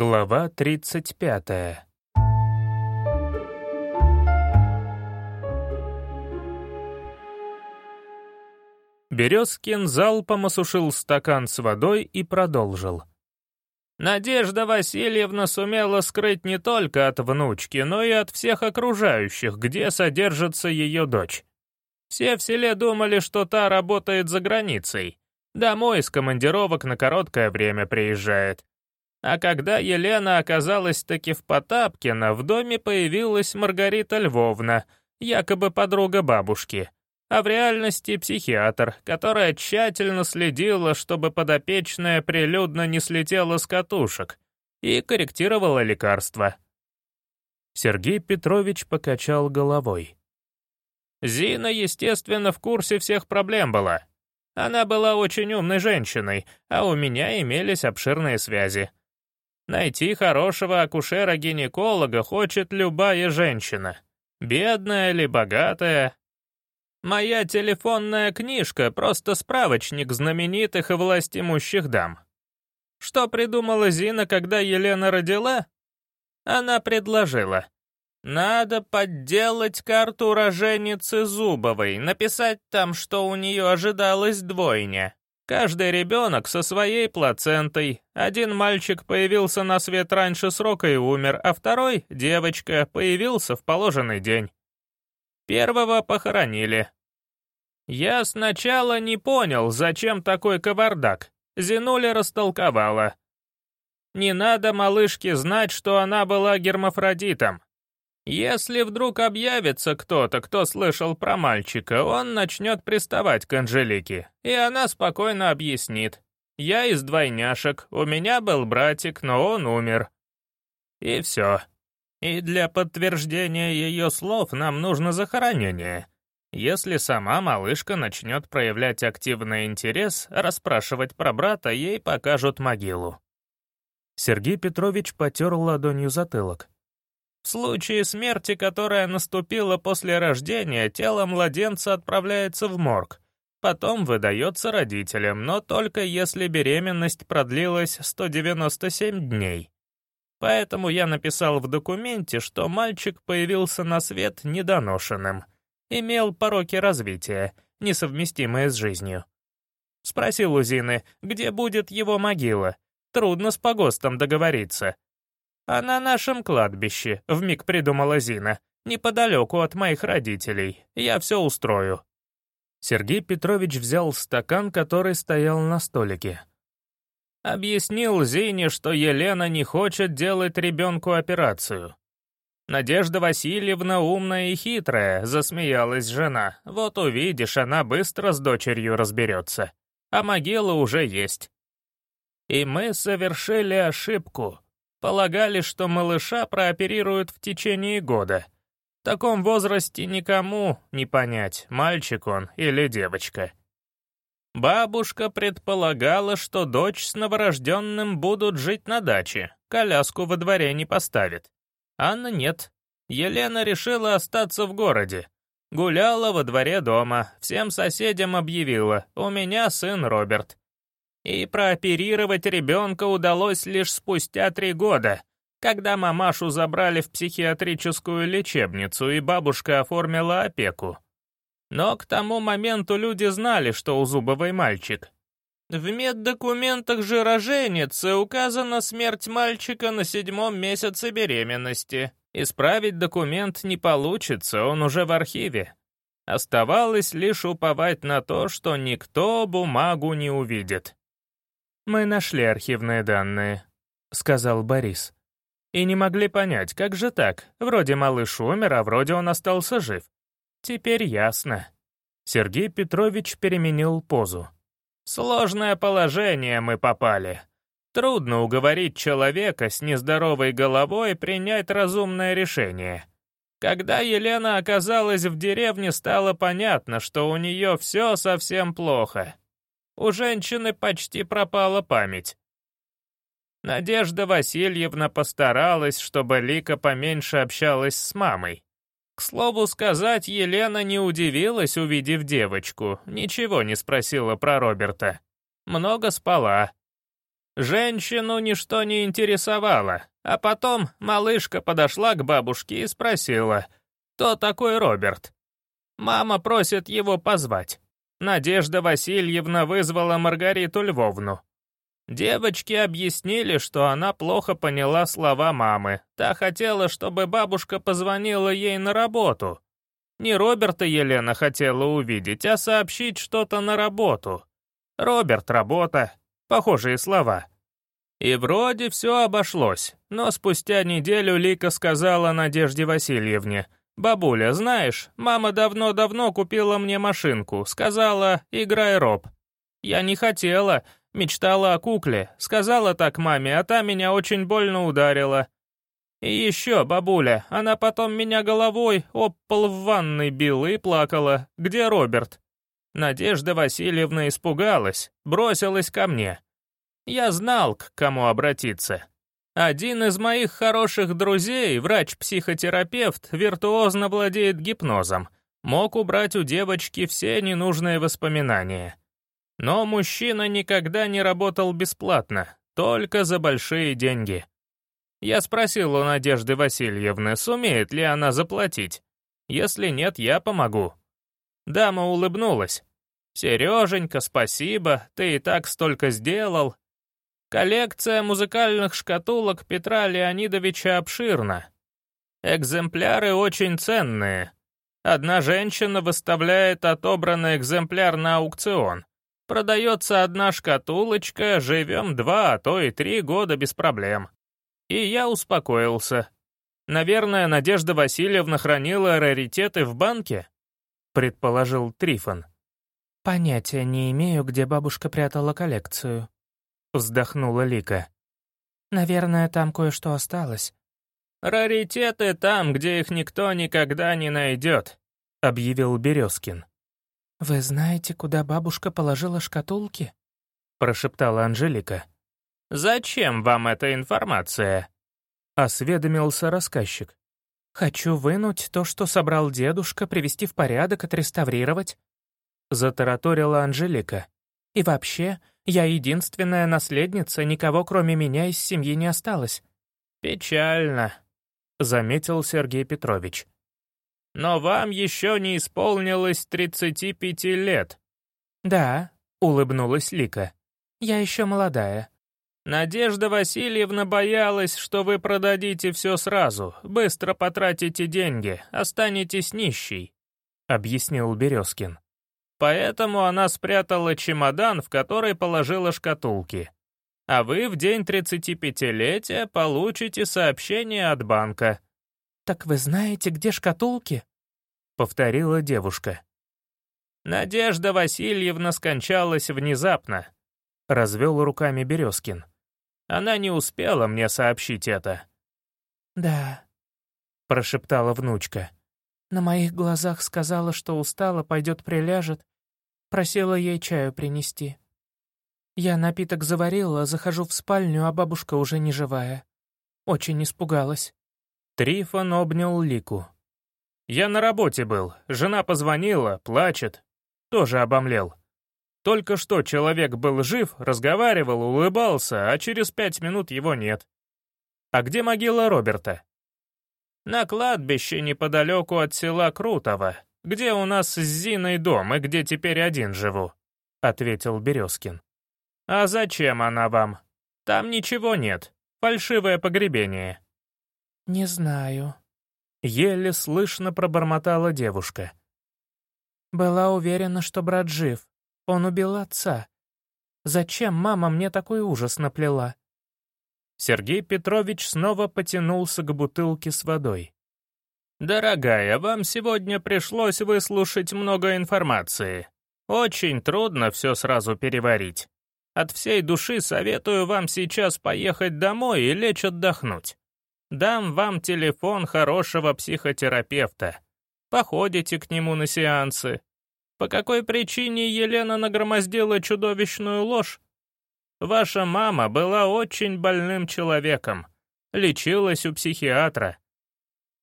Глава 35 Березкин залпом осушил стакан с водой и продолжил. Надежда Васильевна сумела скрыть не только от внучки, но и от всех окружающих, где содержится ее дочь. Все в селе думали, что та работает за границей. Домой из командировок на короткое время приезжает. А когда Елена оказалась таки в Потапкино, в доме появилась Маргарита Львовна, якобы подруга бабушки, а в реальности психиатр, которая тщательно следила, чтобы подопечная прилюдно не слетела с катушек, и корректировала лекарства. Сергей Петрович покачал головой. Зина, естественно, в курсе всех проблем была. Она была очень умной женщиной, а у меня имелись обширные связи. Найти хорошего акушера-гинеколога хочет любая женщина. Бедная или богатая. Моя телефонная книжка — просто справочник знаменитых и властимущих дам. Что придумала Зина, когда Елена родила? Она предложила. Надо подделать карту роженицы Зубовой, написать там, что у нее ожидалась двойня. Каждый ребенок со своей плацентой. Один мальчик появился на свет раньше срока и умер, а второй, девочка, появился в положенный день. Первого похоронили. Я сначала не понял, зачем такой кавардак. Зинуля растолковала. Не надо малышке знать, что она была гермафродитом. Если вдруг объявится кто-то, кто слышал про мальчика, он начнет приставать к Анжелике, и она спокойно объяснит. «Я из двойняшек, у меня был братик, но он умер». И все. И для подтверждения ее слов нам нужно захоронение. Если сама малышка начнет проявлять активный интерес, расспрашивать про брата, ей покажут могилу. Сергей Петрович потер ладонью затылок. В случае смерти, которая наступила после рождения, тело младенца отправляется в морг, потом выдается родителям, но только если беременность продлилась 197 дней. Поэтому я написал в документе, что мальчик появился на свет недоношенным, имел пороки развития, несовместимые с жизнью. Спросил у Зины, где будет его могила. Трудно с погостом договориться. «А на нашем кладбище», — вмиг придумала Зина, «неподалеку от моих родителей. Я все устрою». Сергей Петрович взял стакан, который стоял на столике. Объяснил Зине, что Елена не хочет делать ребенку операцию. «Надежда Васильевна умная и хитрая», — засмеялась жена. «Вот увидишь, она быстро с дочерью разберется. А могила уже есть». И мы совершили ошибку. Полагали, что малыша прооперируют в течение года. В таком возрасте никому не понять, мальчик он или девочка. Бабушка предполагала, что дочь с новорожденным будут жить на даче, коляску во дворе не поставит. Анна нет. Елена решила остаться в городе. Гуляла во дворе дома, всем соседям объявила, у меня сын Роберт. И прооперировать ребенка удалось лишь спустя три года, когда мамашу забрали в психиатрическую лечебницу и бабушка оформила опеку. Но к тому моменту люди знали, что у Зубовой мальчик. В меддокументах же роженицы указана смерть мальчика на седьмом месяце беременности. Исправить документ не получится, он уже в архиве. Оставалось лишь уповать на то, что никто бумагу не увидит. «Мы нашли архивные данные», — сказал Борис. «И не могли понять, как же так? Вроде малыш умер, а вроде он остался жив. Теперь ясно». Сергей Петрович переменил позу. «Сложное положение мы попали. Трудно уговорить человека с нездоровой головой принять разумное решение. Когда Елена оказалась в деревне, стало понятно, что у нее все совсем плохо. У женщины почти пропала память. Надежда Васильевна постаралась, чтобы Лика поменьше общалась с мамой. К слову сказать, Елена не удивилась, увидев девочку, ничего не спросила про Роберта. Много спала. Женщину ничто не интересовало, а потом малышка подошла к бабушке и спросила, кто такой Роберт. Мама просит его позвать. Надежда Васильевна вызвала Маргариту Львовну. Девочки объяснили, что она плохо поняла слова мамы. Та хотела, чтобы бабушка позвонила ей на работу. Не Роберта Елена хотела увидеть, а сообщить что-то на работу. Роберт, работа. Похожие слова. И вроде все обошлось, но спустя неделю Лика сказала Надежде Васильевне, «Бабуля, знаешь, мама давно-давно купила мне машинку, сказала, играй Роб». Я не хотела, Мечтала о кукле, сказала так маме, а та меня очень больно ударила. И еще, бабуля, она потом меня головой об пол в ванной била и плакала. Где Роберт? Надежда Васильевна испугалась, бросилась ко мне. Я знал, к кому обратиться. Один из моих хороших друзей, врач-психотерапевт, виртуозно владеет гипнозом. Мог убрать у девочки все ненужные воспоминания. Но мужчина никогда не работал бесплатно, только за большие деньги. Я спросил у Надежды Васильевны, сумеет ли она заплатить. Если нет, я помогу. Дама улыбнулась. «Сереженька, спасибо, ты и так столько сделал». Коллекция музыкальных шкатулок Петра Леонидовича обширна. Экземпляры очень ценные. Одна женщина выставляет отобранный экземпляр на аукцион. Продается одна шкатулочка, живем два, а то и три года без проблем. И я успокоился. Наверное, Надежда Васильевна хранила раритеты в банке? Предположил Трифон. Понятия не имею, где бабушка прятала коллекцию. Вздохнула Лика. Наверное, там кое-что осталось. «Раритеты там, где их никто никогда не найдет», — объявил Березкин. «Вы знаете, куда бабушка положила шкатулки?» — прошептала Анжелика. «Зачем вам эта информация?» — осведомился рассказчик. «Хочу вынуть то, что собрал дедушка, привести в порядок, отреставрировать», — затараторила Анжелика. «И вообще, я единственная наследница, никого кроме меня из семьи не осталось». «Печально», — заметил Сергей Петрович. Но вам еще не исполнилось 35 лет». «Да», — улыбнулась Лика. «Я еще молодая». «Надежда Васильевна боялась, что вы продадите все сразу, быстро потратите деньги, останетесь нищей», — объяснил Березкин. «Поэтому она спрятала чемодан, в который положила шкатулки. А вы в день 35-летия получите сообщение от банка. «Так вы знаете, где шкатулки?» — повторила девушка. «Надежда Васильевна скончалась внезапно», — развел руками Березкин. «Она не успела мне сообщить это». «Да», — прошептала внучка. «На моих глазах сказала, что устала, пойдет приляжет. Просила ей чаю принести. Я напиток заварила, захожу в спальню, а бабушка уже не живая. Очень испугалась». Трифон обнял Лику. «Я на работе был, жена позвонила, плачет. Тоже обомлел. Только что человек был жив, разговаривал, улыбался, а через пять минут его нет. А где могила Роберта?» «На кладбище неподалеку от села Крутово, где у нас с Зиной дом и где теперь один живу», — ответил Березкин. «А зачем она вам? Там ничего нет, фальшивое погребение». «Не знаю», — еле слышно пробормотала девушка. «Была уверена, что брат жив. Он убил отца. Зачем мама мне такой ужас наплела?» Сергей Петрович снова потянулся к бутылке с водой. «Дорогая, вам сегодня пришлось выслушать много информации. Очень трудно все сразу переварить. От всей души советую вам сейчас поехать домой и лечь отдохнуть. Дам вам телефон хорошего психотерапевта. Походите к нему на сеансы. По какой причине Елена нагромоздила чудовищную ложь? Ваша мама была очень больным человеком, лечилась у психиатра.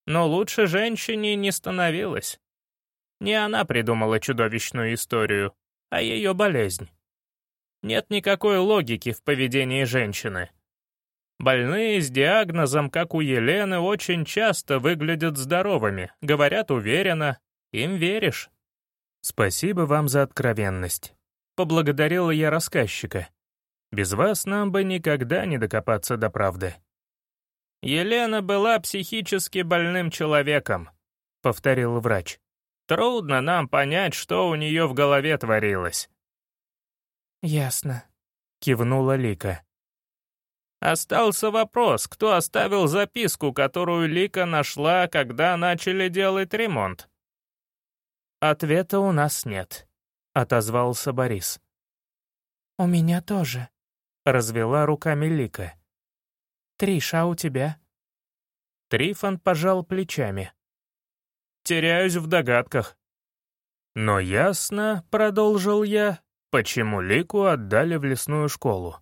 Но лучше женщине не становилась. Не она придумала чудовищную историю, а ее болезнь. Нет никакой логики в поведении женщины. Больные с диагнозом, как у Елены, очень часто выглядят здоровыми, говорят уверенно, им веришь. «Спасибо вам за откровенность», — поблагодарила я рассказчика. «Без вас нам бы никогда не докопаться до правды». «Елена была психически больным человеком», — повторил врач. «Трудно нам понять, что у нее в голове творилось». «Ясно», — кивнула Лика. Остался вопрос, кто оставил записку, которую Лика нашла, когда начали делать ремонт. «Ответа у нас нет», — отозвался Борис. «У меня тоже», — развела руками Лика. «Триша, у тебя?» Трифон пожал плечами. «Теряюсь в догадках». «Но ясно», — продолжил я, — «почему Лику отдали в лесную школу.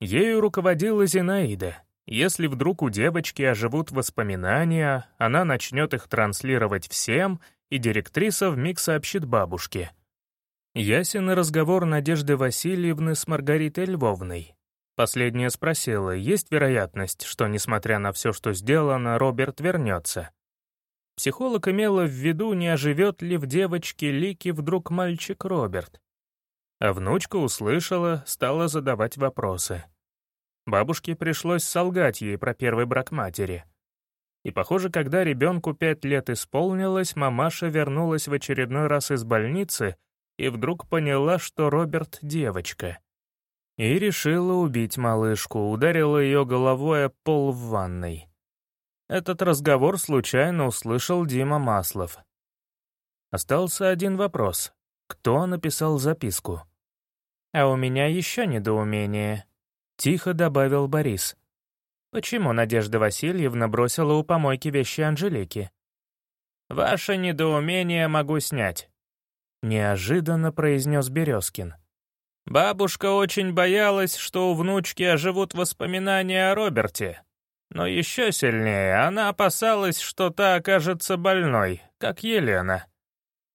Ею руководила Зинаида. Если вдруг у девочки оживут воспоминания, она начнет их транслировать всем, и директриса вмиг сообщит бабушке. Ясен разговор Надежды Васильевны с Маргаритой Львовной. Последняя спросила, есть вероятность, что, несмотря на все, что сделано, Роберт вернется. Психолог имела в виду, не оживет ли в девочке Лики вдруг мальчик Роберт. А внучка услышала, стала задавать вопросы. Бабушке пришлось солгать ей про первый брак матери. И, похоже, когда ребенку пять лет исполнилось, мамаша вернулась в очередной раз из больницы и вдруг поняла, что Роберт — девочка. И решила убить малышку, ударила ее головой о пол в ванной. Этот разговор случайно услышал Дима Маслов. Остался один вопрос. Кто написал записку? «А у меня еще недоумение», — тихо добавил Борис. «Почему Надежда Васильевна бросила у помойки вещи Анжелики?» «Ваше недоумение могу снять», — неожиданно произнес Березкин. Бабушка очень боялась, что у внучки оживут воспоминания о Роберте. Но еще сильнее она опасалась, что та окажется больной, как Елена.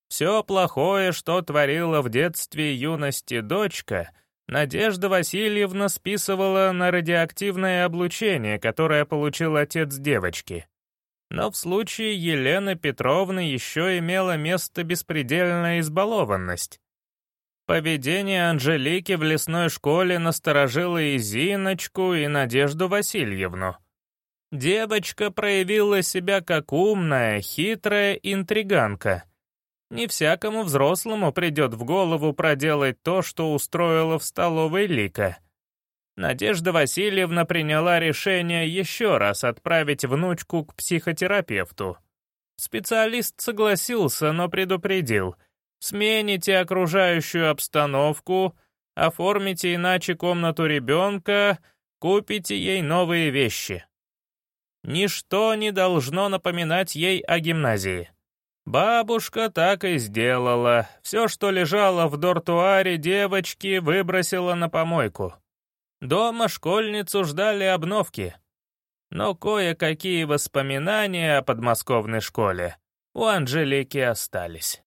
Все плохое, что творила в детстве и юности дочка, Надежда Васильевна списывала на радиоактивное облучение, которое получил отец девочки. Но в случае Елены Петровны еще имела место беспредельная избалованность. Поведение Анжелики в лесной школе насторожило и Зиночку, и Надежду Васильевну. Девочка проявила себя как умная, хитрая интриганка — не всякому взрослому придет в голову проделать то, что устроила в столовой Лика. Надежда Васильевна приняла решение еще раз отправить внучку к психотерапевту. Специалист согласился, но предупредил. Смените окружающую обстановку, оформите иначе комнату ребенка, купите ей новые вещи. Ничто не должно напоминать ей о гимназии. Бабушка так и сделала. Все, что лежало в дортуаре девочки, выбросила на помойку. Дома школьницу ждали обновки. Но кое-какие воспоминания о подмосковной школе у Анжелики остались.